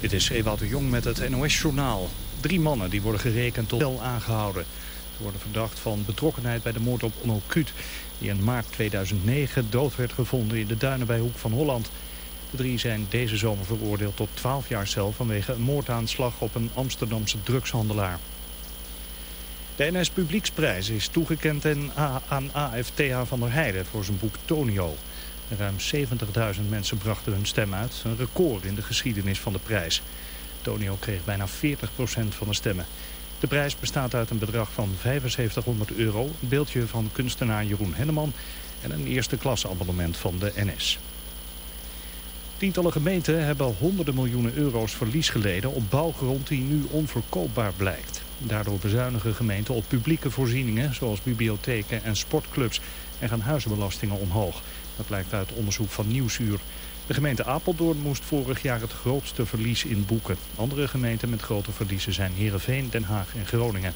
Dit is Ewout de Jong met het NOS-journaal. Drie mannen die worden gerekend tot wel aangehouden. Ze worden verdacht van betrokkenheid bij de moord op Onno die in maart 2009 dood werd gevonden in de duinen bij Hoek van Holland. De drie zijn deze zomer veroordeeld tot 12 jaar cel... vanwege een moordaanslag op een Amsterdamse drugshandelaar. De NS Publieksprijs is toegekend aan AFTH van der Heijden voor zijn boek Tonio... Ruim 70.000 mensen brachten hun stem uit, een record in de geschiedenis van de prijs. Tonio kreeg bijna 40% van de stemmen. De prijs bestaat uit een bedrag van 7500 euro, een beeldje van kunstenaar Jeroen Henneman en een eerste klasse abonnement van de NS. Tientallen gemeenten hebben honderden miljoenen euro's verlies geleden op bouwgrond die nu onverkoopbaar blijkt. Daardoor bezuinigen gemeenten op publieke voorzieningen zoals bibliotheken en sportclubs en gaan huizenbelastingen omhoog. Dat blijkt uit onderzoek van Nieuwsuur. De gemeente Apeldoorn moest vorig jaar het grootste verlies in boeken. Andere gemeenten met grote verliezen zijn Heerenveen, Den Haag en Groningen.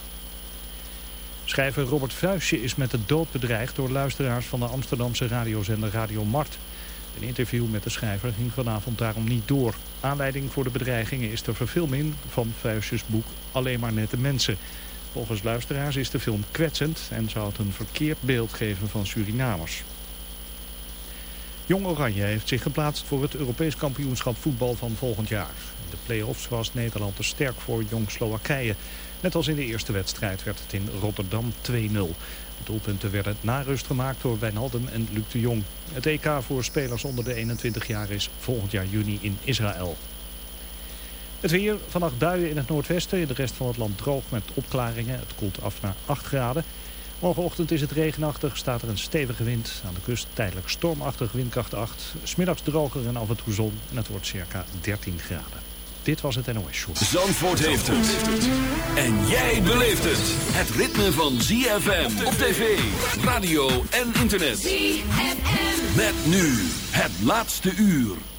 Schrijver Robert Vuistje is met de dood bedreigd door luisteraars van de Amsterdamse radiozender Radio Mart. Een interview met de schrijver ging vanavond daarom niet door. Aanleiding voor de bedreigingen is de verfilming van Vuistjes boek Alleen maar nette mensen. Volgens luisteraars is de film kwetsend en zou het een verkeerd beeld geven van Surinamers. Jong Oranje heeft zich geplaatst voor het Europees kampioenschap voetbal van volgend jaar. In de play-offs was Nederland te sterk voor Jong Slowakije. Net als in de eerste wedstrijd werd het in Rotterdam 2-0. De doelpunten werden na rust gemaakt door Wijnaldum en Luc de Jong. Het EK voor spelers onder de 21 jaar is volgend jaar juni in Israël. Het weer, vannacht buien in het noordwesten, in de rest van het land droog met opklaringen. Het koelt af naar 8 graden. Morgenochtend is het regenachtig, staat er een stevige wind. Aan de kust tijdelijk stormachtig windkracht 8. Smiddags droger en af en toe zon en het wordt circa 13 graden. Dit was het NOS Show. Zandvoort heeft het. En jij beleeft het. Het ritme van ZFM op tv, radio en internet. ZFM. Met nu het laatste uur.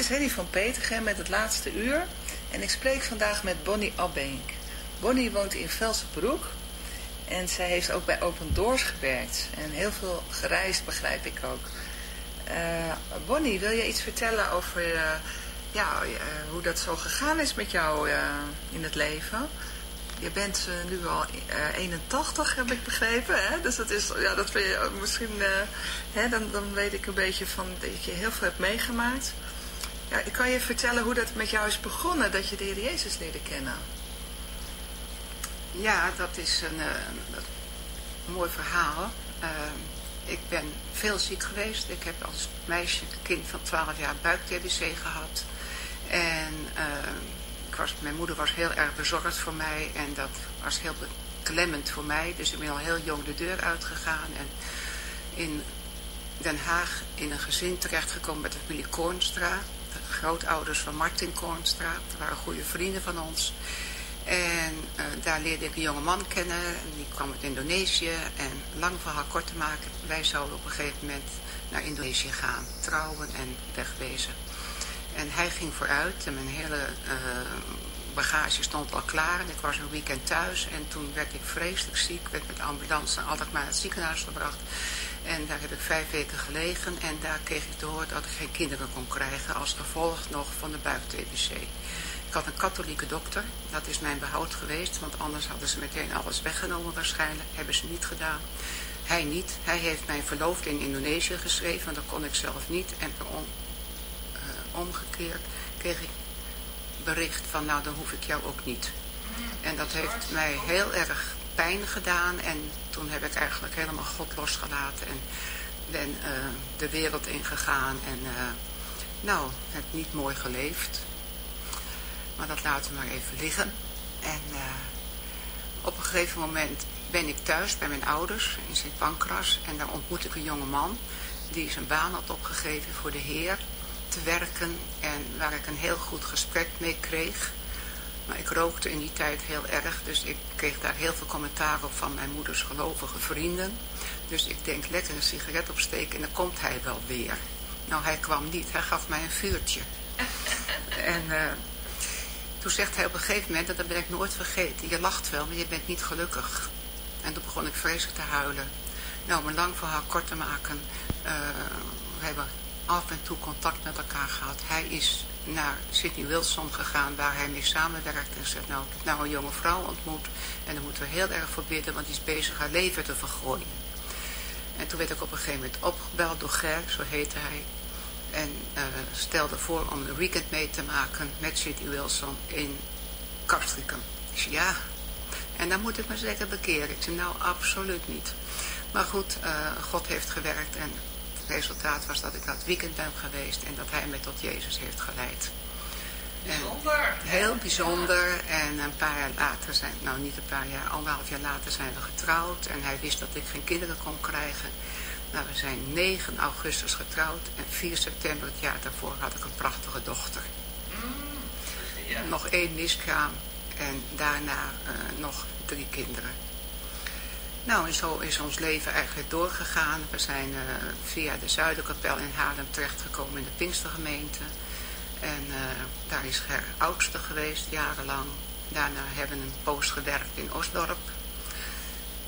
Is Henny van Petergem met het laatste uur en ik spreek vandaag met Bonnie Abbenk. Bonnie woont in Velsenbroek en zij heeft ook bij Open Doors gewerkt en heel veel gereisd begrijp ik ook. Uh, Bonnie, wil je iets vertellen over uh, ja, uh, hoe dat zo gegaan is met jou in het leven? Je bent nu al 81, heb ik begrepen. Hè? Dus dat is, ja, dat vind je misschien, hè, dan, dan weet ik een beetje van dat je heel veel hebt meegemaakt. Ja, ik kan je vertellen hoe dat met jou is begonnen, dat je de Heer Jezus leerde kennen. Ja, dat is een, een mooi verhaal. ik ben veel ziek geweest. Ik heb als meisje, kind van 12 jaar, buik-TBC gehad. En was, mijn moeder was heel erg bezorgd voor mij en dat was heel beklemmend voor mij. Dus ik ben al heel jong de deur uitgegaan en in Den Haag in een gezin terechtgekomen met de familie Koornstra. De grootouders van Martin Koornstra. Dat waren goede vrienden van ons. En uh, daar leerde ik een jonge man kennen. En die kwam uit Indonesië. En lang verhaal kort te maken. Wij zouden op een gegeven moment naar Indonesië gaan. Trouwen en wegwezen. En hij ging vooruit. En mijn hele uh, bagage stond al klaar. En ik was een weekend thuis. En toen werd ik vreselijk ziek. Werd met de ambulance altijd maar naar het ziekenhuis gebracht. En daar heb ik vijf weken gelegen en daar kreeg ik te horen dat ik geen kinderen kon krijgen als gevolg nog van de buik-TBC. Ik had een katholieke dokter, dat is mijn behoud geweest, want anders hadden ze meteen alles weggenomen waarschijnlijk. Hebben ze niet gedaan. Hij niet. Hij heeft mijn verloofde in Indonesië geschreven, want dat kon ik zelf niet. En on, uh, omgekeerd kreeg ik bericht van nou dan hoef ik jou ook niet. En dat heeft mij heel erg pijn gedaan en toen heb ik eigenlijk helemaal God losgelaten en ben uh, de wereld ingegaan en uh, nou, heb niet mooi geleefd. Maar dat laten we maar even liggen. En uh, op een gegeven moment ben ik thuis bij mijn ouders in Sint Pancras en daar ontmoet ik een jonge man die zijn baan had opgegeven voor de Heer te werken en waar ik een heel goed gesprek mee kreeg. Maar ik rookte in die tijd heel erg, dus ik kreeg daar heel veel commentaar op van mijn moeders gelovige vrienden. Dus ik denk, lekker een sigaret opsteken en dan komt hij wel weer. Nou, hij kwam niet, hij gaf mij een vuurtje. en uh, toen zegt hij op een gegeven moment, en dat ben ik nooit vergeten, je lacht wel, maar je bent niet gelukkig. En toen begon ik vreselijk te huilen. Nou, om een lang verhaal kort te maken, uh, we hebben af en toe contact met elkaar gehad. Hij is naar Sydney Wilson gegaan waar hij mee samenwerkt en zegt nou ik heb nou een jonge vrouw ontmoet en daar moeten we heel erg voor bidden want die is bezig haar leven te vergooien. En toen werd ik op een gegeven moment opgebeld door Ger, zo heette hij. En uh, stelde voor om een weekend mee te maken met Sydney Wilson in Castricum. Ik zei ja. En dan moet ik me zeker bekeren. Ik zei nou absoluut niet. Maar goed, uh, God heeft gewerkt en resultaat was dat ik dat weekend ben geweest en dat hij me tot Jezus heeft geleid. Bijzonder. heel bijzonder. En een paar jaar later zijn, nou niet een paar jaar, anderhalf jaar later zijn we getrouwd. En hij wist dat ik geen kinderen kon krijgen. Nou, we zijn 9 augustus getrouwd. En 4 september het jaar daarvoor had ik een prachtige dochter. Mm, ja. Nog één miskraam. En daarna uh, nog drie kinderen. Nou, en zo is ons leven eigenlijk doorgegaan. We zijn uh, via de Zuiderkapel in Haarlem terechtgekomen in de Pinkstergemeente. En uh, daar is Ger oudste geweest, jarenlang. Daarna hebben we een poos gewerkt in Osdorp.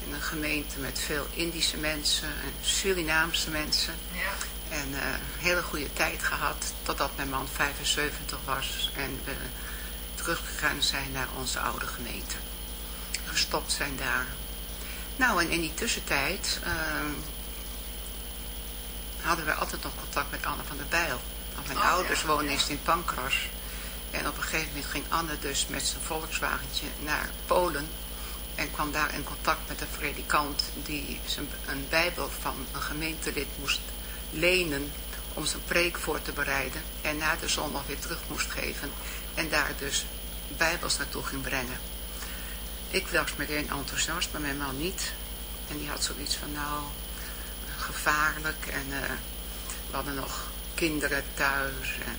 In een gemeente met veel Indische mensen en Surinaamse mensen. Ja. En uh, hele goede tijd gehad, totdat mijn man 75 was. En we teruggegaan zijn naar onze oude gemeente. Gestopt zijn daar nou, en in die tussentijd uh, hadden we altijd nog contact met Anne van der Bijl. Want mijn oh, ouders ja, woonden ja. in Pancras. En op een gegeven moment ging Anne dus met zijn Volkswagentje naar Polen. En kwam daar in contact met een predikant die zijn, een bijbel van een gemeentelid moest lenen om zijn preek voor te bereiden. En na de zondag weer terug moest geven. En daar dus bijbels naartoe ging brengen. Ik was meteen enthousiast, maar mijn man niet. En die had zoiets van, nou, gevaarlijk. En uh, we hadden nog kinderen thuis. En,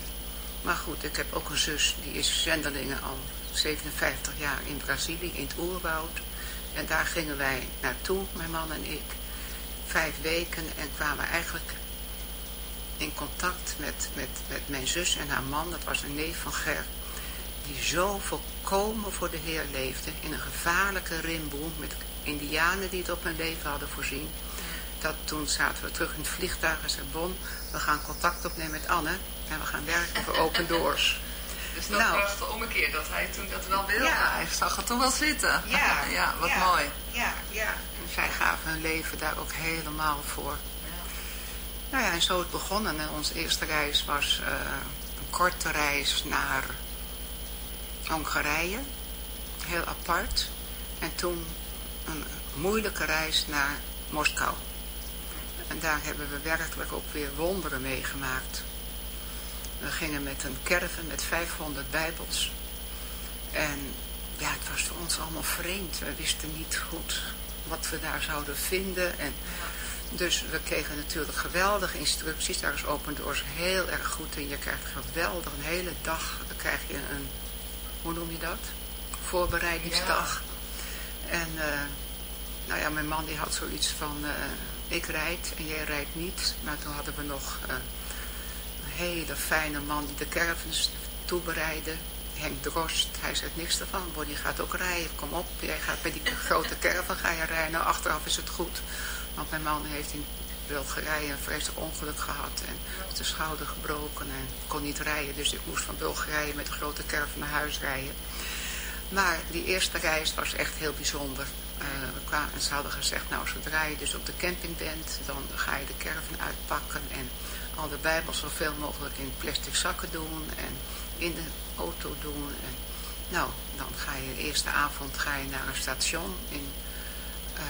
maar goed, ik heb ook een zus, die is zendelingen al 57 jaar in Brazilië, in het oerwoud. En daar gingen wij naartoe, mijn man en ik. Vijf weken en kwamen eigenlijk in contact met, met, met mijn zus en haar man. Dat was een neef van Ger die zo volkomen voor de Heer leefde, in een gevaarlijke rimboe, met indianen die het op hun leven hadden voorzien, dat toen zaten we terug in het vliegtuig en zei, Bon, we gaan contact opnemen met Anne en we gaan werken voor Open Doors. Dus dat Nou. de ommekeer, dat hij toen dat wel wilde. Ja. Hij zag het toen wel zitten. Ja, ja wat ja, mooi. Ja, ja. En zij gaven hun leven daar ook helemaal voor. Nou ja, en zo het begonnen. En onze eerste reis was eh, een korte reis naar Hongarije, heel apart. En toen een moeilijke reis naar Moskou. En daar hebben we werkelijk ook weer wonderen meegemaakt. We gingen met een caravan met 500 bijbels. En ja, het was voor ons allemaal vreemd. We wisten niet goed wat we daar zouden vinden. En dus we kregen natuurlijk geweldige instructies. Daar is Open Doors heel erg goed in. Je krijgt geweldig een hele dag. Krijg je een, hoe noem je dat? Voorbereidingsdag. En uh, nou ja, mijn man die had zoiets van, uh, ik rijd en jij rijdt niet. Maar toen hadden we nog uh, een hele fijne man die de caravans toebereidde. Henk Drost, hij zegt niks ervan. Bonnie gaat ook rijden, kom op. Jij gaat met die grote caravan ga je rijden. Nou, achteraf is het goed. Want mijn man heeft in Bulgarije een vreselijk ongeluk gehad. En de schouder gebroken en kon niet rijden. Dus ik moest van Bulgarije met de grote caravan naar huis rijden. Maar die eerste reis was echt heel bijzonder. Uh, we kwamen, en ze hadden gezegd, nou zodra je dus op de camping bent, dan ga je de caravan uitpakken en al de bijbels zoveel mogelijk in plastic zakken doen en in de auto doen. En, nou, dan ga je de eerste avond ga je naar een station in uh,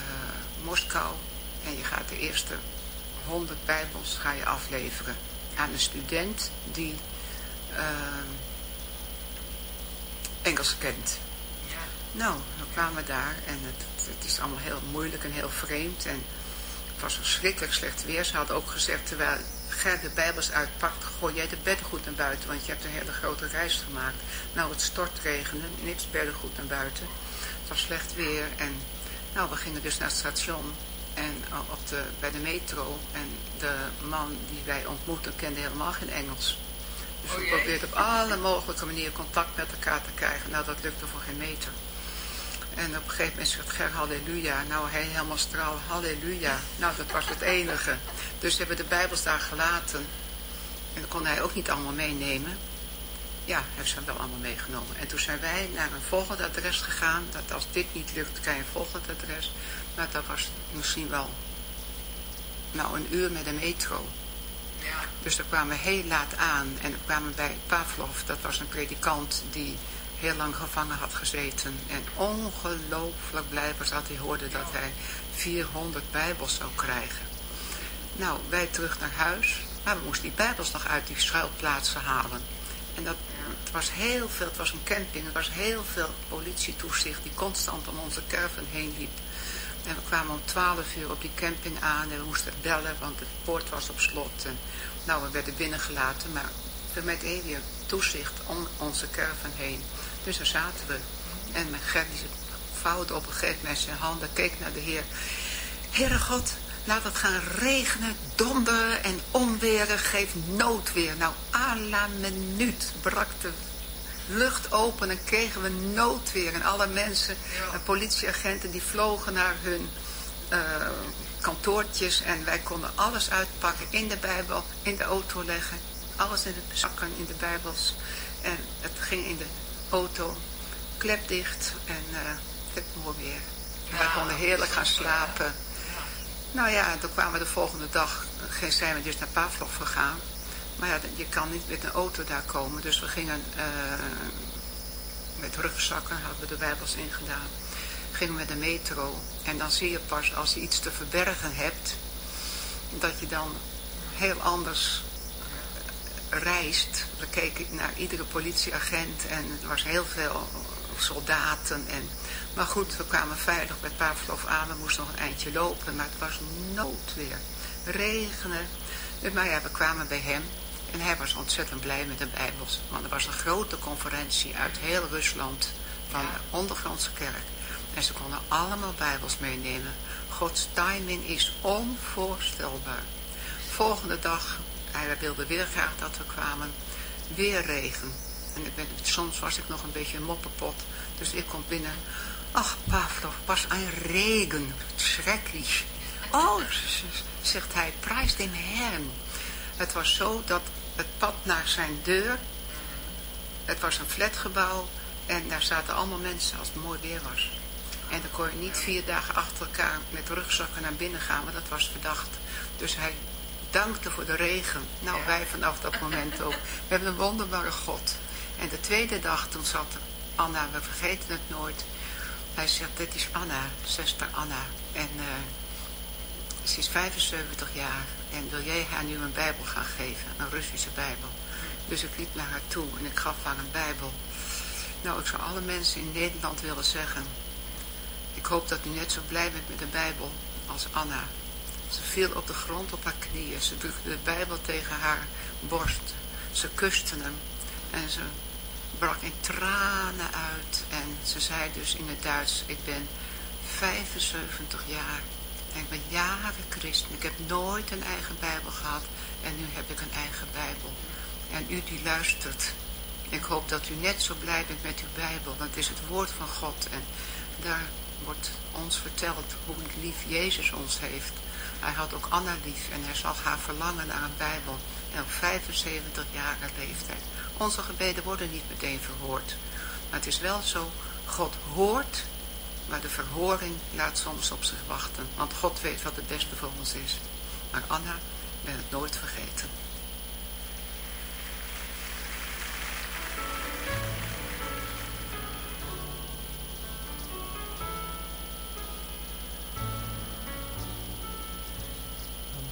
Moskou en je gaat de eerste 100 bijbels ga je afleveren aan een student die uh, Engels kent. Nou, we kwamen daar en het, het, is allemaal heel moeilijk en heel vreemd. En het was verschrikkelijk slecht weer. Ze hadden ook gezegd, terwijl Ger de Bijbels uitpakt, gooi jij de beddengoed naar buiten, want je hebt een hele grote reis gemaakt. Nou, het stortregende, niks beddengoed naar buiten. Het was slecht weer en nou, we gingen dus naar het station en op de, bij de metro. En de man die wij ontmoetten kende helemaal geen Engels. Dus we probeerden op alle mogelijke manieren contact met elkaar te krijgen. Nou, dat lukte voor geen meter. En op een gegeven moment zegt Ger, halleluja. Nou, hij helemaal straal, halleluja. Nou, dat was het enige. Dus hebben we de Bijbels daar gelaten. En dat kon hij ook niet allemaal meenemen. Ja, hij heeft ze wel allemaal meegenomen. En toen zijn wij naar een volgend adres gegaan. Dat als dit niet lukt, krijg je een volgend adres. Maar dat was misschien wel nou, een uur met de metro. Ja. Dus daar kwamen we heel laat aan. En we kwamen bij Pavlov. Dat was een predikant die heel lang gevangen had gezeten. En ongelooflijk blij was dat hij hoorde dat hij 400 bijbels zou krijgen. Nou, wij terug naar huis. Maar we moesten die bijbels nog uit die schuilplaatsen halen. En dat het was heel veel, het was een camping, er was heel veel politietoezicht die constant om onze caravan heen liep. En we kwamen om 12 uur op die camping aan en we moesten bellen, want de poort was op slot. En, nou, we werden binnengelaten, maar met weer toezicht om onze caravan heen. Dus daar zaten we. En mijn Gert die op een gegeven moment zijn handen, keek naar de Heer. Heere God, laat het gaan regenen, donderen en onweren, geef noodweer. Nou, à la minuut brak de lucht open en kregen we noodweer. En alle mensen, en politieagenten, die vlogen naar hun uh, kantoortjes. En wij konden alles uitpakken in de Bijbel, in de auto leggen. Alles in de zakken, in de Bijbels. En het ging in de auto, klep dicht en uh, het mooi weer. En wij konden heerlijk gaan slapen. Nou ja, toen kwamen we de volgende dag, zijn we dus naar Pavlov gegaan. Maar ja, je kan niet met een auto daar komen. Dus we gingen uh, met rugzakken, hadden we de bijbels ingedaan. Gingen met de metro. En dan zie je pas als je iets te verbergen hebt, dat je dan heel anders reist. We keken naar iedere politieagent en er was heel veel soldaten. En, maar goed, we kwamen veilig bij Pavlov aan. We moesten nog een eindje lopen, maar het was noodweer. Regenen. Maar ja, we kwamen bij hem. En hij was ontzettend blij met de Bijbels. Want er was een grote conferentie uit heel Rusland van de ondergrondse kerk. En ze konden allemaal Bijbels meenemen. Gods timing is onvoorstelbaar. Volgende dag, hij wilde weer graag dat we kwamen, weer regen. En ik ben, soms was ik nog een beetje een moppenpot. Dus ik kom binnen. Ach, Pavlov, was een regen. Schrecklich. Oh, zegt hij, prijs dem Herrn. Het was zo dat het pad naar zijn deur. Het was een flatgebouw en daar zaten allemaal mensen als het mooi weer was. En dan kon je niet vier dagen achter elkaar met rugzakken naar binnen gaan, want dat was verdacht. Dus hij dankte voor de regen. Nou, wij vanaf dat moment ook. We hebben een wonderbare God. En de tweede dag, toen zat Anna, we vergeten het nooit. Hij zegt, dit is Anna, zuster Anna. En uh, ze is 75 jaar. En wil jij haar nu een bijbel gaan geven? Een Russische bijbel. Dus ik liep naar haar toe en ik gaf haar een bijbel. Nou, ik zou alle mensen in Nederland willen zeggen... Ik hoop dat u net zo blij bent met de Bijbel als Anna. Ze viel op de grond op haar knieën. Ze drukte de Bijbel tegen haar borst. Ze kuste hem. En ze brak in tranen uit. En ze zei dus in het Duits, ik ben 75 jaar. En ik ben jaren christen. Ik heb nooit een eigen Bijbel gehad. En nu heb ik een eigen Bijbel. En u die luistert. Ik hoop dat u net zo blij bent met uw Bijbel. Want het is het woord van God. En daar wordt ons verteld hoe lief Jezus ons heeft. Hij had ook Anna lief en hij zag haar verlangen naar een Bijbel. En op 75 jaar leeftijd. Onze gebeden worden niet meteen verhoord. Maar het is wel zo, God hoort, maar de verhoring laat soms op zich wachten. Want God weet wat het beste voor ons is. Maar Anna ben het nooit vergeten.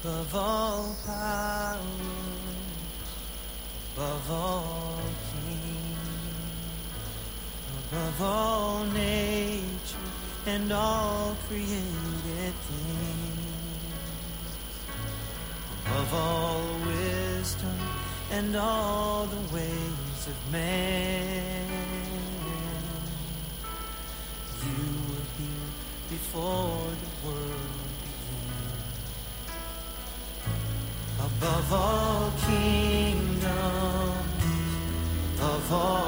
above all powers, above all above all nature and all created things, above all wisdom and all the ways of man. You were here before the world began. above all kingdoms, above all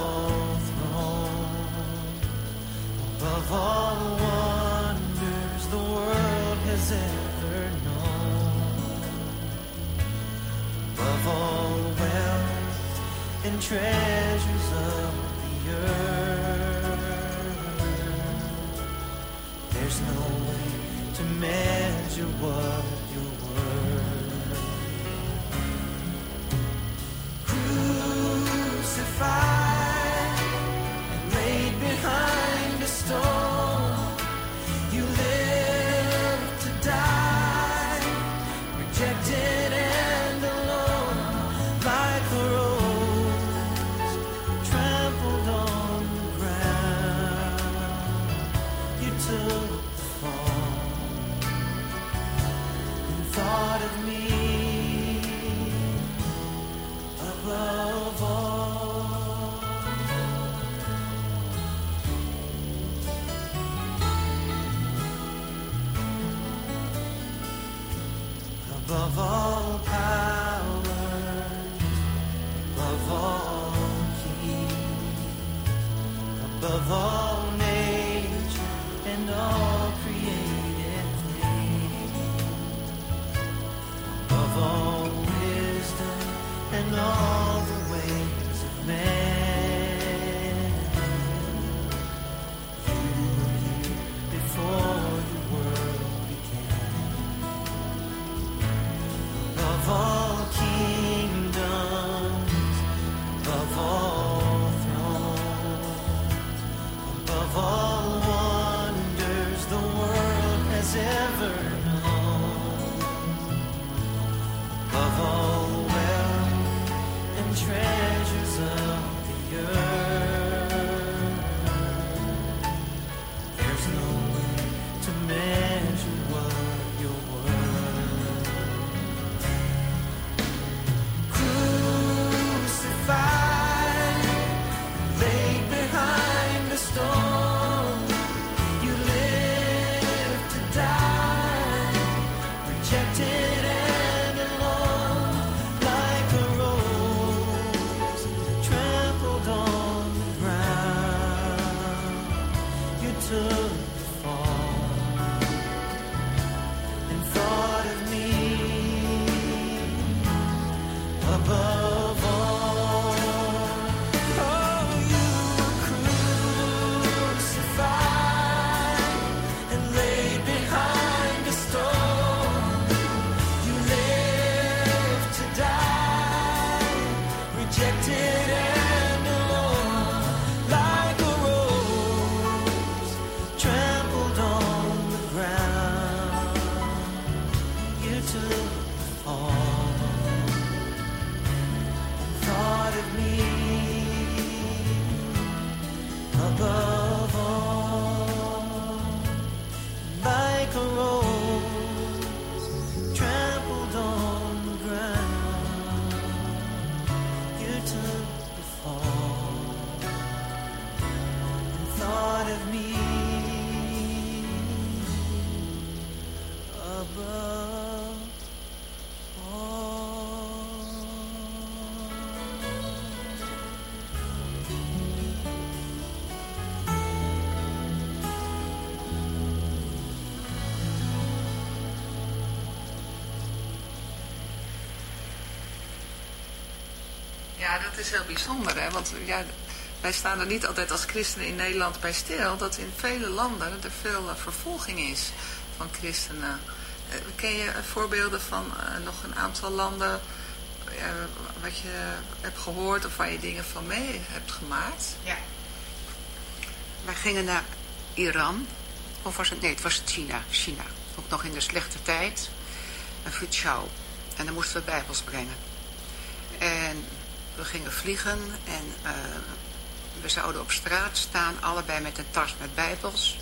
all wonders the world has ever known, above all wealth and treasures of the earth, there's no way to measure what you're worth. Crucified. fall. Ja, dat is heel bijzonder, hè? Want ja, wij staan er niet altijd als christenen in Nederland bij stil, dat in vele landen er veel uh, vervolging is van christenen. Uh, ken je voorbeelden van nog een aantal landen wat je hebt gehoord of waar je dingen van mee hebt gemaakt? Ja. Wij gingen naar Iran, of was het, nee, het was China, China. Ook nog in de slechte tijd, een Fuzhou. En dan moesten we bijbels brengen. En we gingen vliegen en uh, we zouden op straat staan, allebei met een tas met bijbels.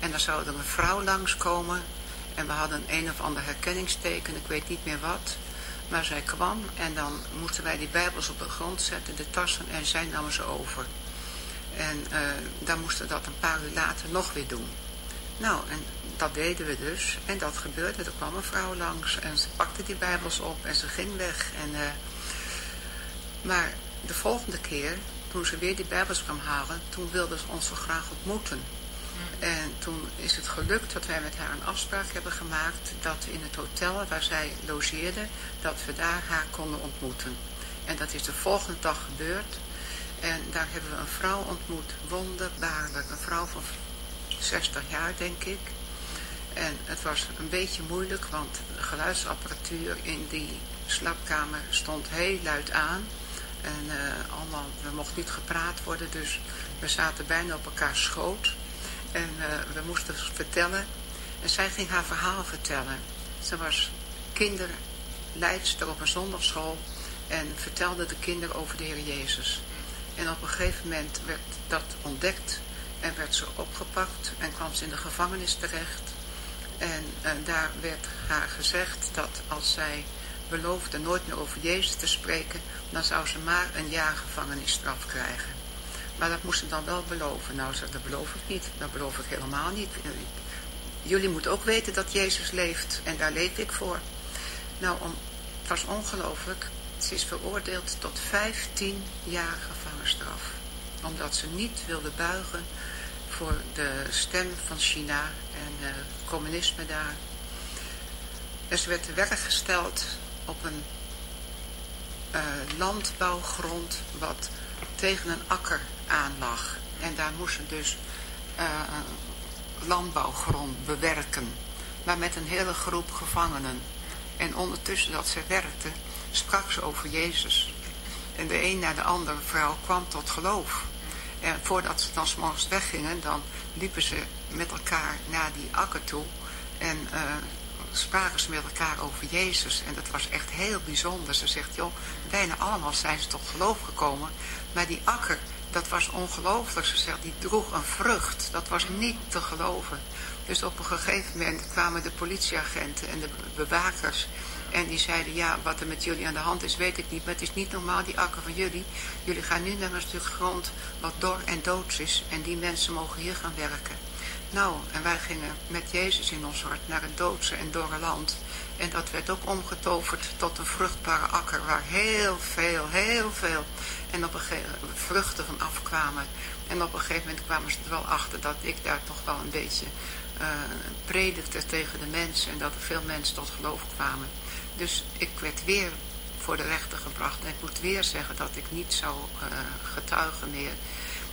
En dan zou er een vrouw langskomen en we hadden een of ander herkenningsteken, ik weet niet meer wat. Maar zij kwam en dan moesten wij die bijbels op de grond zetten, de tassen, en zij namen ze over. En uh, dan moesten we dat een paar uur later nog weer doen. Nou, en dat deden we dus. En dat gebeurde. Er kwam een vrouw langs en ze pakte die bijbels op en ze ging weg. En, uh, maar de volgende keer, toen ze weer die bijbels kwam halen, toen wilde ze ons zo graag ontmoeten. En toen is het gelukt dat wij met haar een afspraak hebben gemaakt dat in het hotel waar zij logeerde, dat we daar haar konden ontmoeten. En dat is de volgende dag gebeurd. En daar hebben we een vrouw ontmoet, wonderbaarlijk. Een vrouw van 60 jaar, denk ik. En het was een beetje moeilijk, want de geluidsapparatuur in die slaapkamer stond heel luid aan. En uh, allemaal, er mocht niet gepraat worden, dus we zaten bijna op elkaar schoot. En uh, we moesten vertellen. En zij ging haar verhaal vertellen. Ze was kinderleidster op een zondagschool en vertelde de kinderen over de Heer Jezus. En op een gegeven moment werd dat ontdekt en werd ze opgepakt en kwam ze in de gevangenis terecht. En, en daar werd haar gezegd dat als zij beloofde nooit meer over Jezus te spreken, dan zou ze maar een jaar gevangenisstraf krijgen. Maar dat moest ze dan wel beloven. Nou, dat beloof ik niet. Dat beloof ik helemaal niet. Jullie moeten ook weten dat Jezus leeft. En daar leef ik voor. Nou, om, het was ongelooflijk. Ze is veroordeeld tot 15 jaar gevangenisstraf. Omdat ze niet wilde buigen voor de stem van China en het communisme daar. En ze werd te werk gesteld op een uh, landbouwgrond wat tegen een akker aanlag. En daar moesten dus uh, landbouwgrond bewerken. Maar met een hele groep gevangenen. En ondertussen dat ze werkte, sprak ze over Jezus. En de een na de andere vrouw kwam tot geloof. En voordat ze dan s'morgens weggingen, dan liepen ze met elkaar naar die akker toe. En uh, spraken ze met elkaar over Jezus. En dat was echt heel bijzonder. Ze zegt, joh, bijna allemaal zijn ze tot geloof gekomen. Maar die akker, dat was ongelooflijk. Ze zegt, die droeg een vrucht. Dat was niet te geloven. Dus op een gegeven moment kwamen de politieagenten en de bewakers. En die zeiden, ja, wat er met jullie aan de hand is, weet ik niet. Maar het is niet normaal, die akker van jullie. Jullie gaan nu naar een stuk grond wat dor en doods is. En die mensen mogen hier gaan werken. Nou, en wij gingen met Jezus in ons hart naar het doodse en dorre land. En dat werd ook omgetoverd tot een vruchtbare akker waar heel veel, heel veel en op een gegeven vruchten van afkwamen. En op een gegeven moment kwamen ze er wel achter dat ik daar toch wel een beetje uh, predikte tegen de mensen en dat er veel mensen tot geloof kwamen. Dus ik werd weer voor de rechter gebracht en ik moest weer zeggen dat ik niet zou uh, getuigen meer.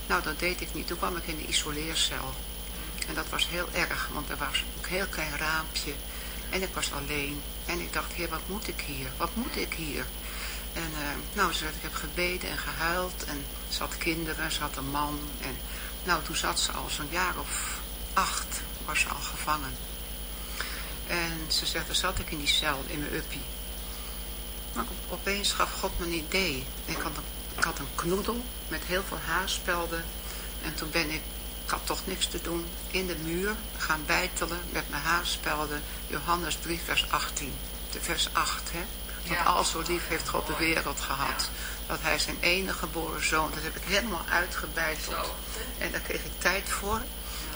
Nou, dat deed ik niet. Toen kwam ik in de isoleercel. En dat was heel erg, want er was een heel klein raampje. En ik was alleen. En ik dacht, heer, wat moet ik hier? Wat moet ik hier? En uh, nou, ze, ik heb gebeden en gehuild. En ze had kinderen, ze had een man. En nou, toen zat ze al zo'n jaar of acht, was ze al gevangen. En ze zegt, dan zat ik in die cel, in mijn uppie. Maar opeens gaf God me een idee. Ik had een, ik had een knoedel met heel veel haarspelden. En toen ben ik had toch niks te doen, in de muur gaan bijtelen met mijn haarspelden Johannes 3 vers 18. De vers 8, hè. Want al zo lief heeft God de wereld gehad. Dat hij zijn enige geboren zoon, dat heb ik helemaal uitgebeiteld. En daar kreeg ik tijd voor.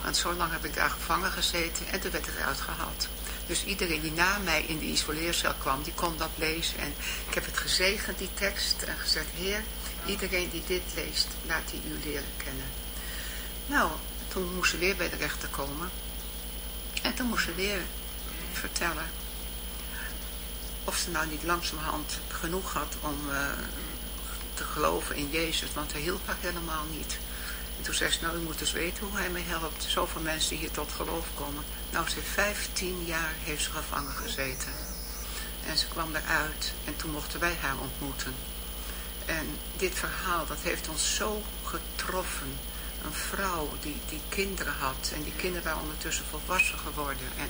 Want zo lang heb ik daar gevangen gezeten en toen werd het eruit gehaald. Dus iedereen die na mij in de isoleercel kwam, die kon dat lezen. En ik heb het gezegend, die tekst, en gezegd, Heer, iedereen die dit leest, laat die u leren kennen. Nou, toen moest ze weer bij de rechter komen. En toen moest ze weer vertellen of ze nou niet langzamerhand genoeg had om uh, te geloven in Jezus, want hij hielp haar helemaal niet. En toen zei ze, nou, u moet dus weten hoe hij mij helpt. Zoveel mensen die hier tot geloof komen. Nou, ze heeft 15 jaar heeft ze gevangen gezeten. En ze kwam eruit en toen mochten wij haar ontmoeten. En dit verhaal, dat heeft ons zo getroffen. Een vrouw die, die kinderen had en die kinderen waren ondertussen volwassen geworden. En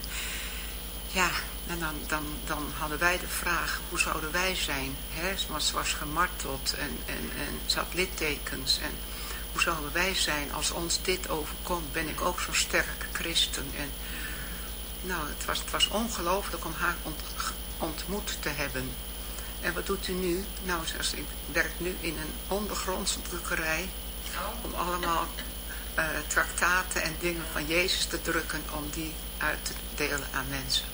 ja, en dan, dan, dan hadden wij de vraag, hoe zouden wij zijn? Hè? Want ze was gemarteld en, en, en ze had littekens. En hoe zouden wij zijn als ons dit overkomt? Ben ik ook zo'n sterk christen? En nou, het was, het was ongelooflijk om haar ont, ontmoet te hebben. En wat doet u nu? Nou, ik werk nu in een ondergrondse drukkerij. Om allemaal uh, traktaten en dingen van Jezus te drukken. Om die uit te delen aan mensen.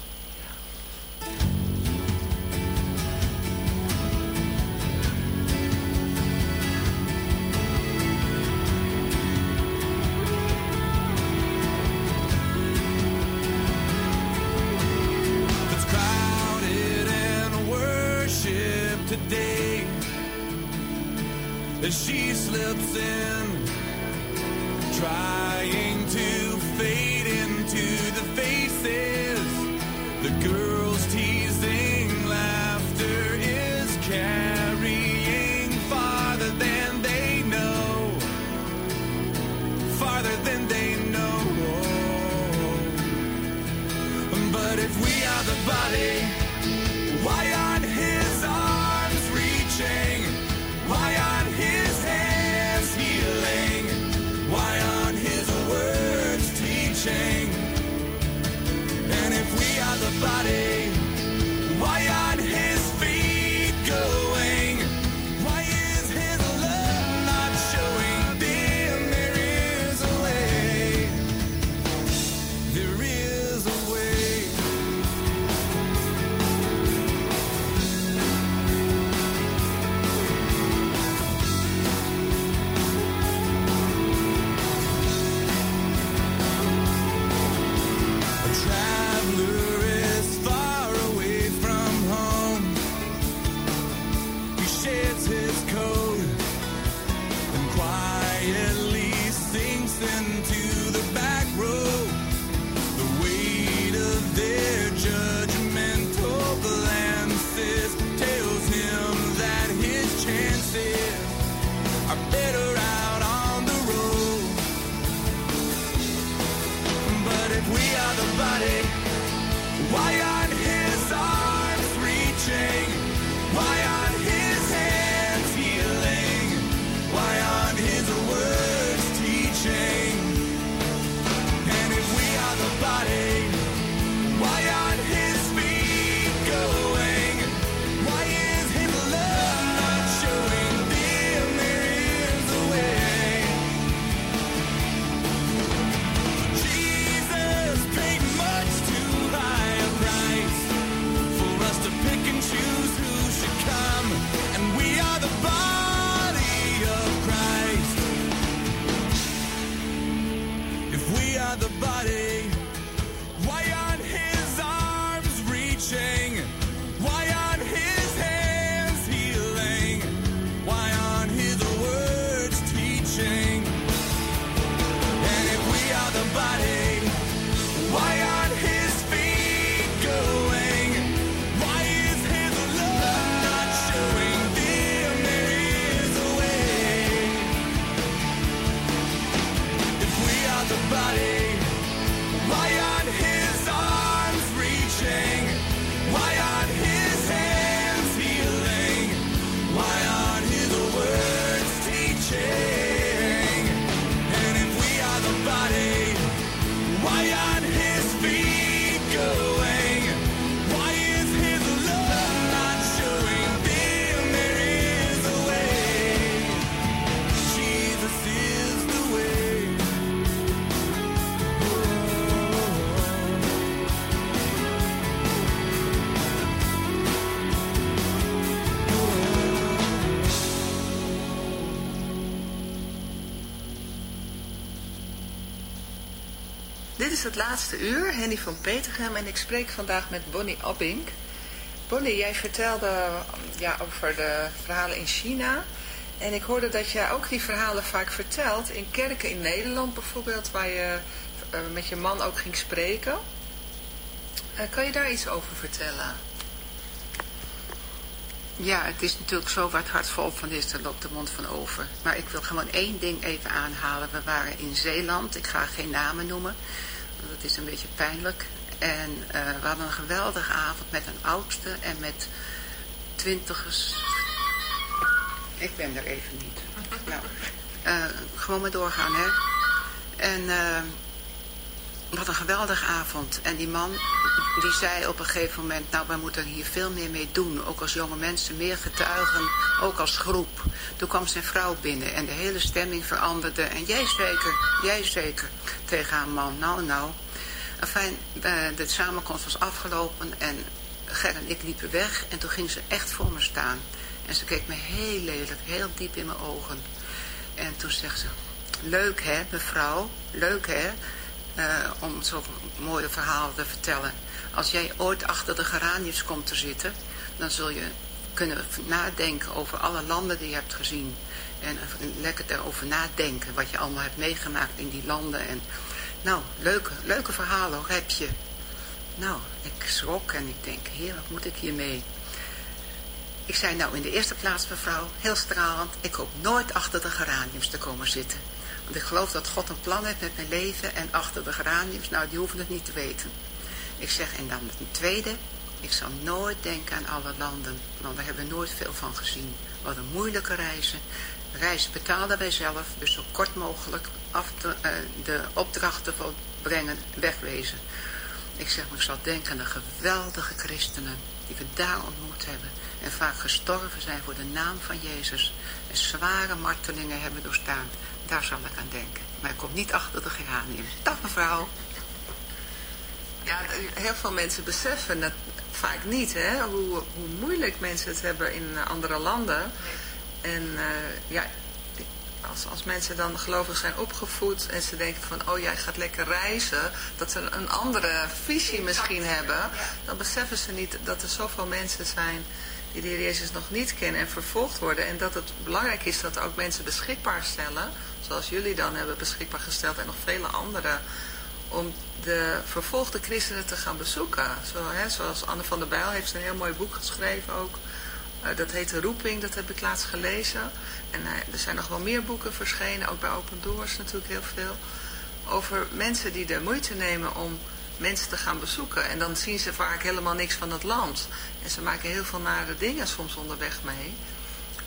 Henny van Petergem en ik spreek vandaag met Bonnie Abink. Bonnie, jij vertelde ja, over de verhalen in China En ik hoorde dat jij ook die verhalen vaak vertelt in kerken in Nederland bijvoorbeeld, waar je uh, met je man ook ging spreken. Uh, kan je daar iets over vertellen? Ja, het is natuurlijk zo waar het hart vol van is, daar loopt de mond van over. Maar ik wil gewoon één ding even aanhalen. We waren in Zeeland, ik ga geen namen noemen, dat is een beetje pijnlijk. En uh, we hadden een geweldige avond met een oudste en met twintigers. Ik ben er even niet. Nou, uh, gewoon maar doorgaan, hè. En uh, wat een geweldige avond. En die man, die zei op een gegeven moment... nou, wij moeten hier veel meer mee doen. Ook als jonge mensen, meer getuigen. Ook als groep. Toen kwam zijn vrouw binnen en de hele stemming veranderde. En jij zeker, jij zeker, tegen haar man. Nou, nou. Enfin, de samenkomst was afgelopen en Ger en ik liepen weg. En toen ging ze echt voor me staan. En ze keek me heel lelijk, heel diep in mijn ogen. En toen zegt ze, leuk hè mevrouw, leuk hè, uh, om zo'n mooie verhaal te vertellen. Als jij ooit achter de geraniums komt te zitten, dan zul je kunnen nadenken over alle landen die je hebt gezien. En lekker erover nadenken wat je allemaal hebt meegemaakt in die landen. En, nou, leuke, leuke verhalen heb je. Nou, ik schrok en ik denk, heer, wat moet ik hiermee? Ik zei nou in de eerste plaats mevrouw, heel stralend, ik hoop nooit achter de geraniums te komen zitten. Ik geloof dat God een plan heeft met mijn leven en achter de geraniums, nou die hoeven het niet te weten. Ik zeg, en dan het tweede, ik zal nooit denken aan alle landen, want we hebben nooit veel van gezien. Wat een moeilijke reizen. Reizen betaalden wij zelf, dus zo kort mogelijk af te, uh, de opdrachten brengen, wegwezen. Ik zeg, maar ik zal denken aan de geweldige christenen die we daar ontmoet hebben en vaak gestorven zijn voor de naam van Jezus en zware martelingen hebben doorstaan. Daar zal ik aan denken. Maar ik kom niet achter de geranium. Dag mevrouw. Ja, heel veel mensen beseffen het vaak niet, hè? Hoe, hoe moeilijk mensen het hebben in andere landen. En uh, ja, als, als mensen dan gelovig zijn opgevoed en ze denken van, oh jij gaat lekker reizen, dat ze een, andere visie misschien hebben, dan beseffen ze niet dat er zoveel mensen zijn die de Heer Jezus nog niet kennen en vervolgd worden. En dat het belangrijk is dat ook mensen beschikbaar stellen, zoals jullie dan hebben beschikbaar gesteld en nog vele anderen, om de vervolgde christenen te gaan bezoeken. Zo, hè, zoals Anne van der Bijl heeft een heel mooi boek geschreven ook. Uh, dat heet De Roeping, dat heb ik laatst gelezen. En uh, er zijn nog wel meer boeken verschenen, ook bij Open Doors natuurlijk heel veel. Over mensen die de moeite nemen om mensen te gaan bezoeken. En dan zien ze vaak helemaal niks van het land. En ze maken heel veel nare dingen soms onderweg mee.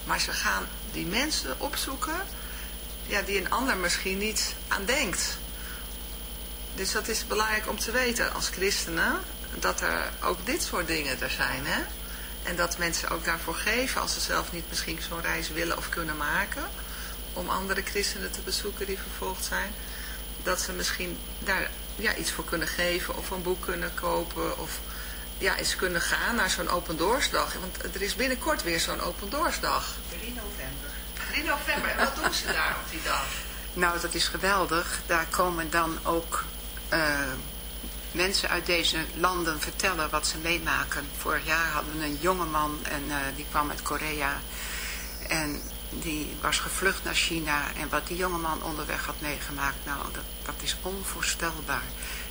Maar ze gaan die mensen opzoeken ja, die een ander misschien niet aan denkt. Dus dat is belangrijk om te weten als christenen. Dat er ook dit soort dingen er zijn. Hè? En dat mensen ook daarvoor geven als ze zelf niet misschien zo'n reis willen of kunnen maken. Om andere christenen te bezoeken die vervolgd zijn. Dat ze misschien daar ja, iets voor kunnen geven of een boek kunnen kopen of ja, eens kunnen gaan naar zo'n open doorsdag. Want er is binnenkort weer zo'n open doorsdag. 3 november. 3 november. En wat doen ze daar op die dag? Nou, dat is geweldig. Daar komen dan ook uh, mensen uit deze landen vertellen wat ze meemaken. Vorig jaar hadden we een jongeman en uh, die kwam uit Korea. En die was gevlucht naar China. En wat die jongeman onderweg had meegemaakt, nou, dat, dat is onvoorstelbaar.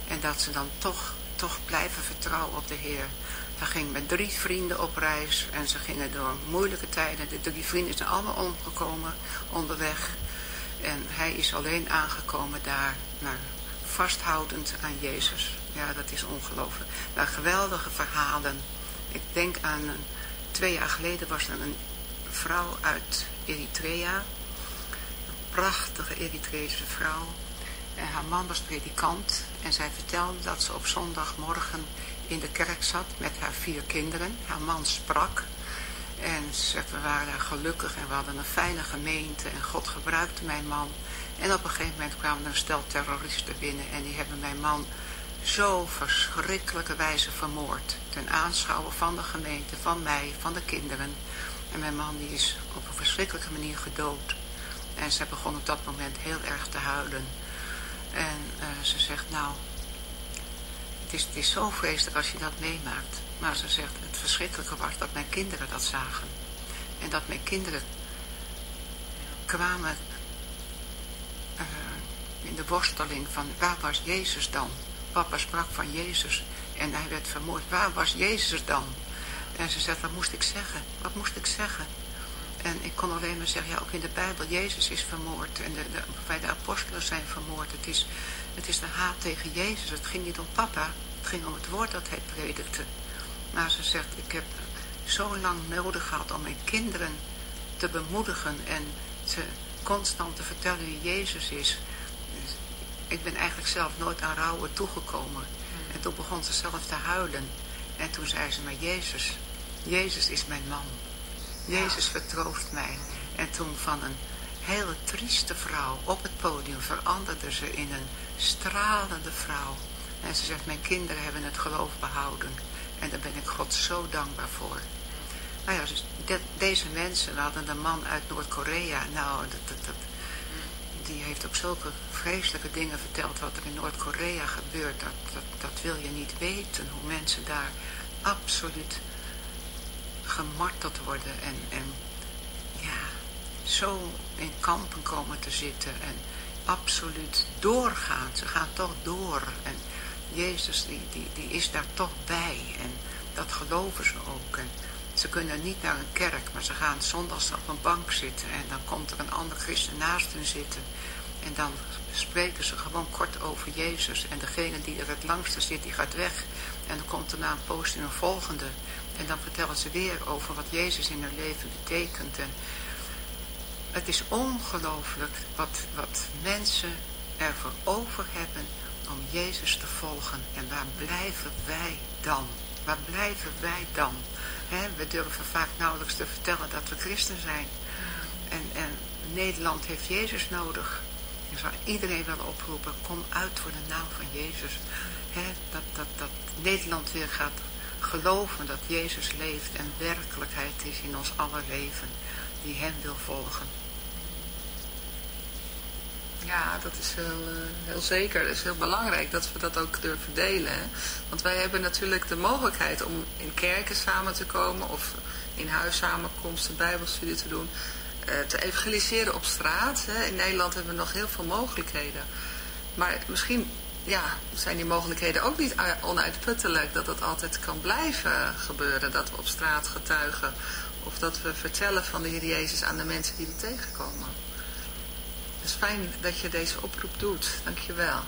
En dat ze dan toch, toch blijven vertrouwen op de Heer. Hij ging met drie vrienden op reis en ze gingen door moeilijke tijden. De drie vrienden zijn allemaal omgekomen onderweg. En hij is alleen aangekomen daar, maar vasthoudend aan Jezus. Ja, dat is ongelooflijk. Maar geweldige verhalen. Ik denk aan, twee jaar geleden was er een vrouw uit Eritrea. Een prachtige Eritreese vrouw. En haar man was predikant. En zij vertelde dat ze op zondagmorgen in de kerk zat met haar vier kinderen. Haar man sprak. En ze we waren gelukkig en we hadden een fijne gemeente. En God gebruikte mijn man. En op een gegeven moment kwamen er een stel terroristen binnen. En die hebben mijn man zo verschrikkelijke wijze vermoord. Ten aanschouwen van de gemeente, van mij, van de kinderen. En mijn man die is op een verschrikkelijke manier gedood. En ze begon op dat moment heel erg te huilen. En uh, ze zegt, nou, het is, zo vreselijk als je dat meemaakt. Maar ze zegt, het verschrikkelijke was dat mijn kinderen dat zagen. En dat mijn kinderen kwamen uh, in de worsteling van waar was Jezus dan? Papa sprak van Jezus en hij werd vermoord. Waar was Jezus dan? En ze zegt, wat moest ik zeggen? Wat moest ik zeggen? En ik kon alleen maar zeggen, ja, ook in de Bijbel, Jezus is vermoord. En de, de, de apostelen zijn vermoord. Het is, het is de haat tegen Jezus. Het ging niet om papa, het ging om het woord dat hij predikte. Maar ze zegt, ik heb zo lang nodig gehad om mijn kinderen te bemoedigen en ze constant te vertellen wie Jezus is. Ik ben eigenlijk zelf nooit aan rouwen toegekomen. En toen begon ze zelf te huilen. En toen zei ze, maar Jezus, Jezus is mijn man. Jezus vertroost mij. En toen van een hele trieste vrouw op het podium veranderde ze in een stralende vrouw. En ze zegt, mijn kinderen hebben het geloof behouden. En daar ben ik God zo dankbaar voor. Nou ja, dus deze mensen, we hadden een man uit Noord-Korea. Nou, dat, dat, die heeft ook zulke vreselijke dingen verteld wat er in Noord-Korea gebeurt. Dat, dat, dat wil je niet weten, hoe mensen daar absoluut gemarteld worden en, en zo in kampen komen te zitten en absoluut doorgaan. Ze gaan toch door en Jezus die, die, die is daar toch bij en dat geloven ze ook. En ze kunnen niet naar een kerk, maar ze gaan zondags op een bank zitten en dan komt er een ander christen naast hen zitten. En dan spreken ze gewoon kort over Jezus. En degene die er het langste zit, die gaat weg. En dan komt er na een poos een volgende. En dan vertellen ze weer over wat Jezus in hun leven betekent. En het is ongelooflijk wat, wat mensen ervoor over hebben om Jezus te volgen. En waar blijven wij dan? Waar blijven wij dan? we durven vaak nauwelijks te vertellen dat we christen zijn. En, en Nederland heeft Jezus nodig. Je zou iedereen willen oproepen, kom uit voor de naam van Jezus. dat, dat, dat Nederland weer gaat geloven dat Jezus leeft en werkelijkheid is in ons aller leven. Die hem wil volgen. Ja, dat is heel, uh, heel zeker. Het is heel belangrijk dat we dat ook durven delen. Want wij hebben natuurlijk de mogelijkheid om in kerken samen te komen of in huissamenkomsten, bijbelstudie te doen. Uh, te evangeliseren op straat. In Nederland hebben we nog heel veel mogelijkheden. Maar misschien ja, zijn die mogelijkheden ook niet onuitputtelijk dat het altijd kan blijven gebeuren. Dat we op straat getuigen of dat we vertellen van de Heer Jezus aan de mensen die we tegenkomen. Het is fijn dat je deze oproep doet. Dank je wel.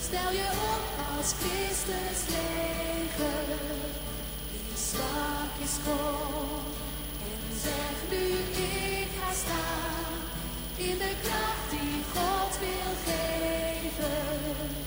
Stel je op als Christus leger, die zwak is kom. En zeg nu ik ga staan, in de kracht die God wil geven.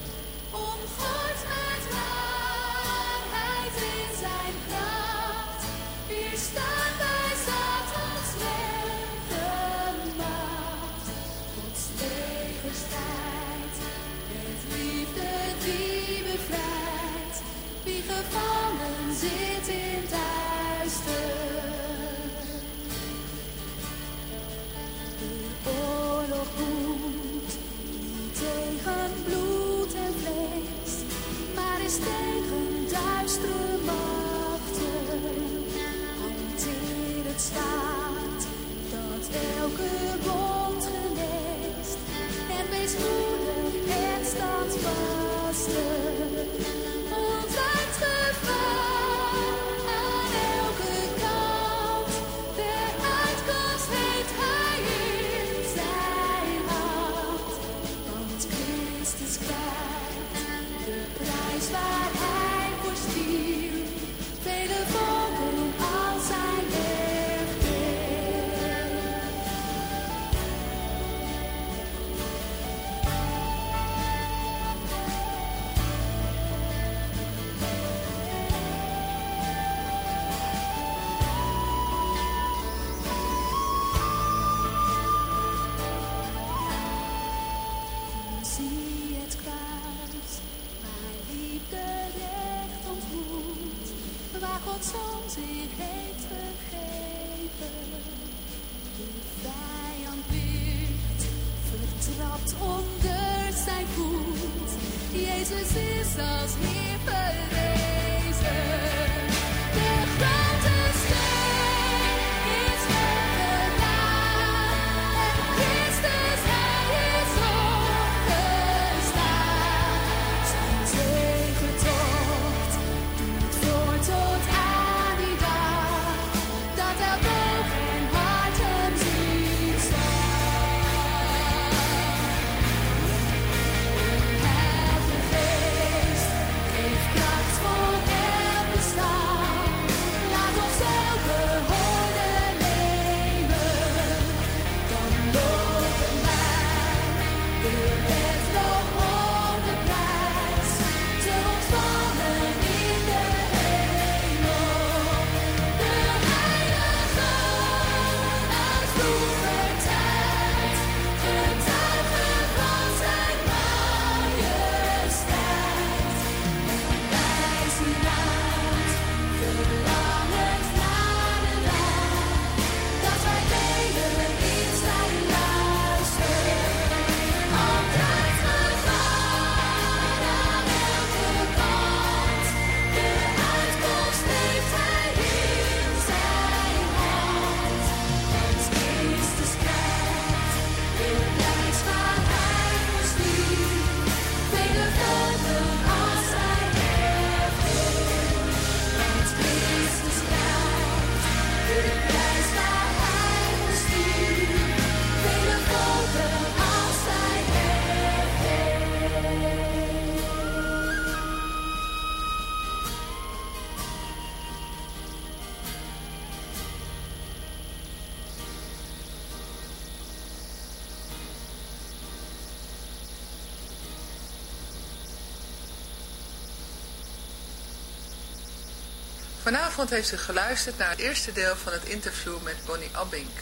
Vanavond heeft u geluisterd naar het eerste deel van het interview met Bonnie Abbink.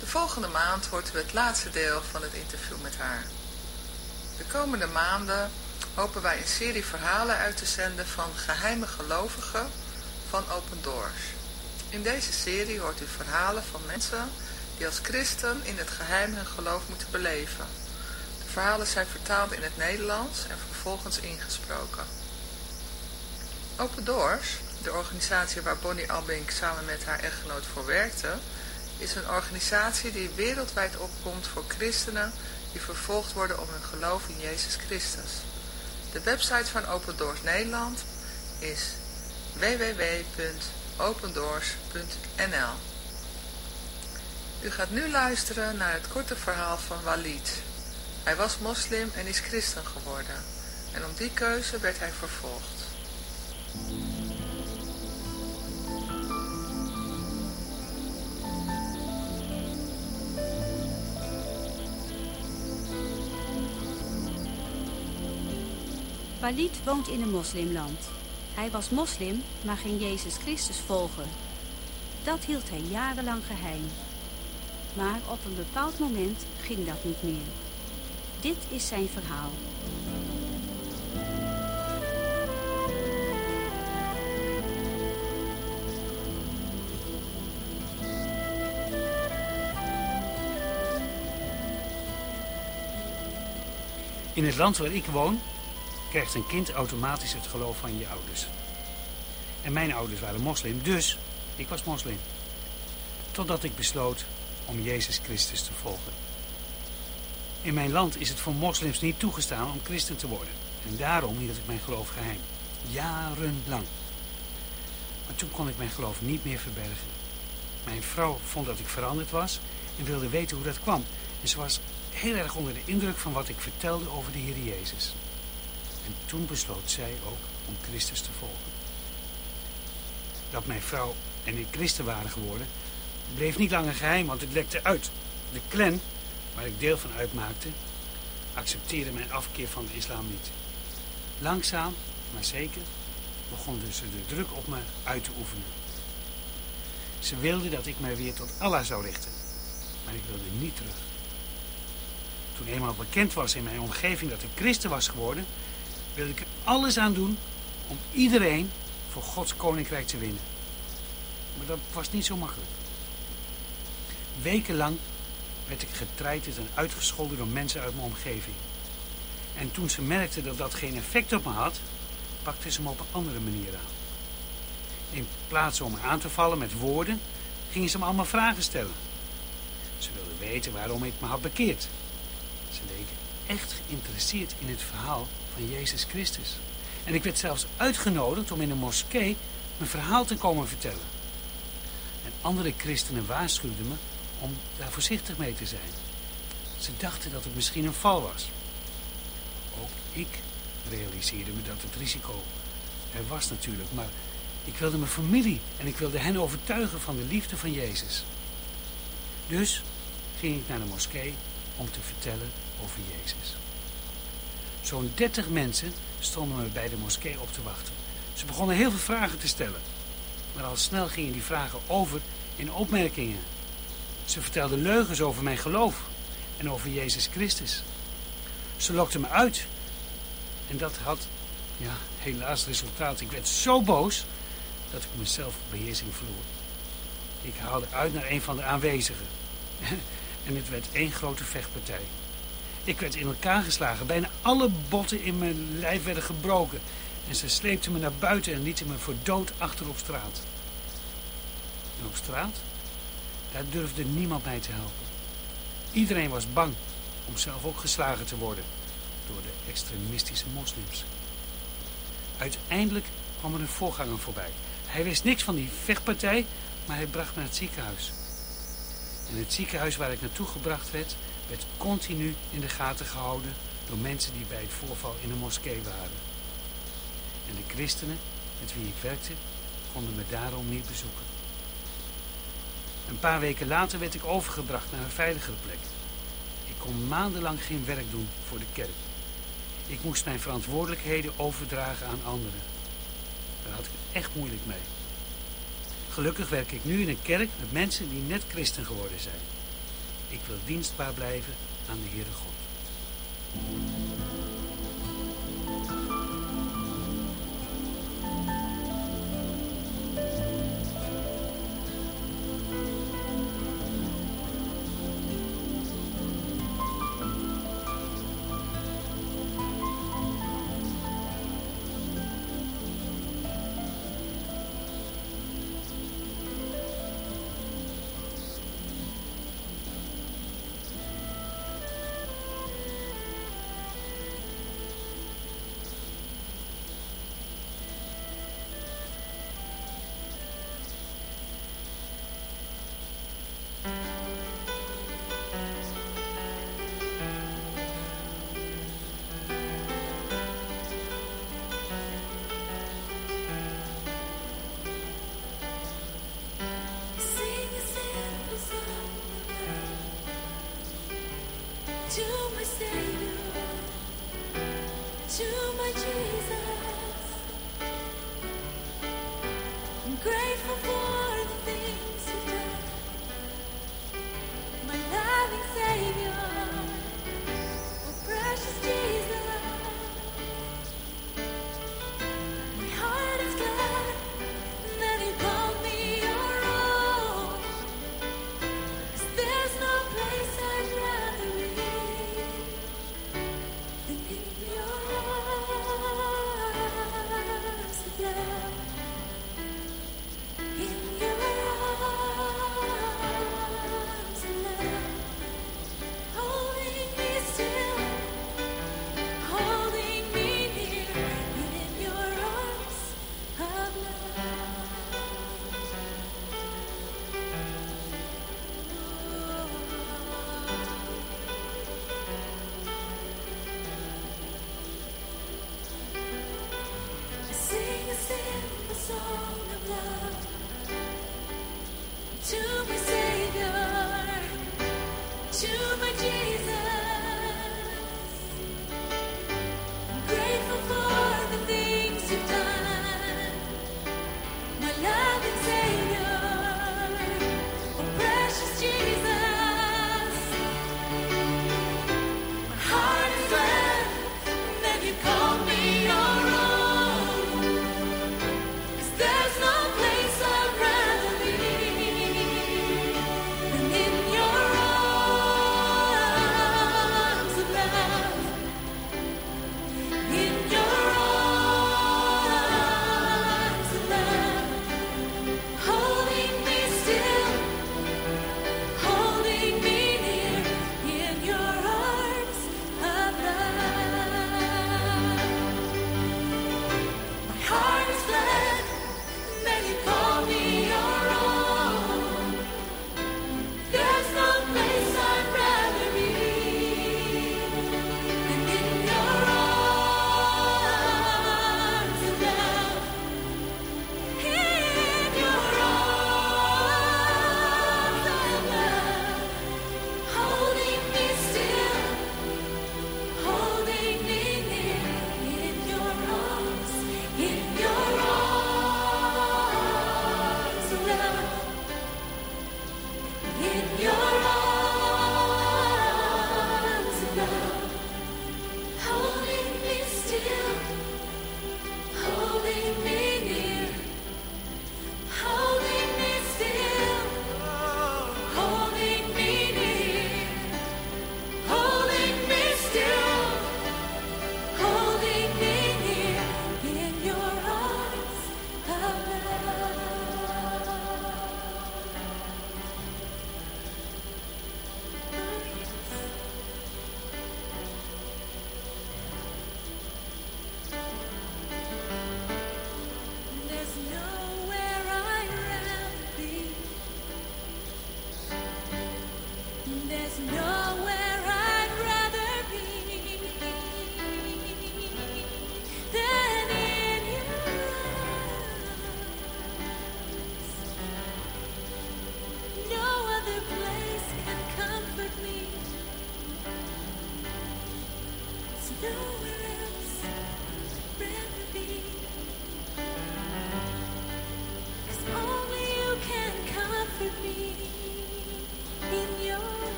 De volgende maand hoort u het laatste deel van het interview met haar. De komende maanden hopen wij een serie verhalen uit te zenden van geheime gelovigen van Open Doors. In deze serie hoort u verhalen van mensen die als christen in het geheim hun geloof moeten beleven. De verhalen zijn vertaald in het Nederlands en vervolgens ingesproken. Open Doors, de organisatie waar Bonnie Albink samen met haar echtgenoot voor werkte, is een organisatie die wereldwijd opkomt voor christenen die vervolgd worden om hun geloof in Jezus Christus. De website van Open Doors Nederland is www.opendoors.nl U gaat nu luisteren naar het korte verhaal van Walid. Hij was moslim en is christen geworden. En om die keuze werd hij vervolgd. Walid woont in een moslimland. Hij was moslim, maar ging Jezus Christus volgen. Dat hield hij jarenlang geheim. Maar op een bepaald moment ging dat niet meer. Dit is zijn verhaal. In het land waar ik woon, krijgt een kind automatisch het geloof van je ouders. En mijn ouders waren moslim, dus ik was moslim. Totdat ik besloot om Jezus Christus te volgen. In mijn land is het voor moslims niet toegestaan om christen te worden. En daarom hield ik mijn geloof geheim. Jarenlang. Maar toen kon ik mijn geloof niet meer verbergen. Mijn vrouw vond dat ik veranderd was en wilde weten hoe dat kwam. En ze was heel erg onder de indruk van wat ik vertelde over de Heer Jezus. En toen besloot zij ook om Christus te volgen. Dat mijn vrouw en ik christen waren geworden, bleef niet langer geheim, want het lekte uit. De clan, waar ik deel van uitmaakte, accepteerde mijn afkeer van de islam niet. Langzaam, maar zeker, begonnen ze de druk op me uit te oefenen. Ze wilden dat ik mij weer tot Allah zou richten, maar ik wilde niet terug. Toen eenmaal bekend was in mijn omgeving dat ik christen was geworden, wilde ik er alles aan doen om iedereen voor Gods koninkrijk te winnen. Maar dat was niet zo makkelijk. Wekenlang werd ik getreiterd en uitgescholden door mensen uit mijn omgeving. En toen ze merkten dat dat geen effect op me had, pakten ze me op een andere manier aan. In plaats om me aan te vallen met woorden, gingen ze me allemaal vragen stellen. Ze wilden weten waarom ik me had bekeerd. Ze leken echt geïnteresseerd in het verhaal van Jezus Christus. En ik werd zelfs uitgenodigd om in een moskee mijn verhaal te komen vertellen. En andere christenen waarschuwden me om daar voorzichtig mee te zijn. Ze dachten dat het misschien een val was. Ook ik realiseerde me dat het risico er was natuurlijk, maar ik wilde mijn familie en ik wilde hen overtuigen van de liefde van Jezus. Dus ging ik naar de moskee om te vertellen over Jezus. Zo'n dertig mensen stonden me bij de moskee op te wachten. Ze begonnen heel veel vragen te stellen. Maar al snel gingen die vragen over in opmerkingen. Ze vertelden leugens over mijn geloof en over Jezus Christus. Ze lokten me uit. En dat had, ja, helaas resultaat. Ik werd zo boos dat ik mezelf beheersing verloor. Ik haalde uit naar een van de aanwezigen. En het werd één grote vechtpartij. Ik werd in elkaar geslagen. Bijna alle botten in mijn lijf werden gebroken. En ze sleepten me naar buiten en lieten me voor dood achter op straat. En op straat? Daar durfde niemand mij te helpen. Iedereen was bang om zelf ook geslagen te worden door de extremistische moslims. Uiteindelijk kwam er een voorganger voorbij. Hij wist niks van die vechtpartij, maar hij bracht me naar het ziekenhuis. En het ziekenhuis waar ik naartoe gebracht werd, werd continu in de gaten gehouden door mensen die bij het voorval in een moskee waren. En de christenen met wie ik werkte, konden me daarom niet bezoeken. Een paar weken later werd ik overgebracht naar een veiligere plek. Ik kon maandenlang geen werk doen voor de kerk. Ik moest mijn verantwoordelijkheden overdragen aan anderen. Daar had ik het echt moeilijk mee. Gelukkig werk ik nu in een kerk met mensen die net christen geworden zijn. Ik wil dienstbaar blijven aan de Heere God.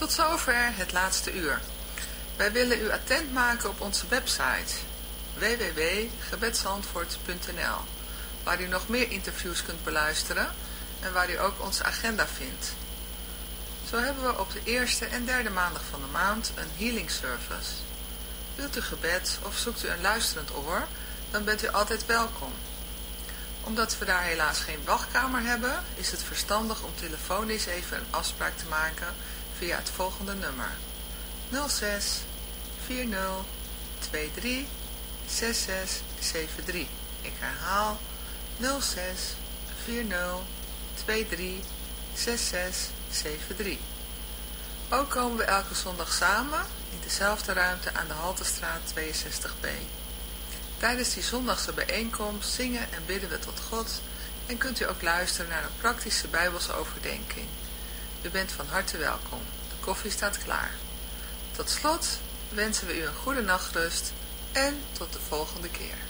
Tot zover het laatste uur. Wij willen u attent maken op onze website www.gebedshandvoort.nl waar u nog meer interviews kunt beluisteren en waar u ook onze agenda vindt. Zo hebben we op de eerste en derde maandag van de maand een healing service. Wilt u gebed of zoekt u een luisterend oor, dan bent u altijd welkom. Omdat we daar helaas geen wachtkamer hebben, is het verstandig om telefonisch even een afspraak te maken via het volgende nummer 06 40 23 66 73. Ik herhaal 06 40 23 66 73. Ook komen we elke zondag samen in dezelfde ruimte aan de Haltestraat 62b. Tijdens die zondagse bijeenkomst zingen en bidden we tot God en kunt u ook luisteren naar een praktische bijbelse overdenking. U bent van harte welkom. De koffie staat klaar. Tot slot wensen we u een goede nachtrust en tot de volgende keer.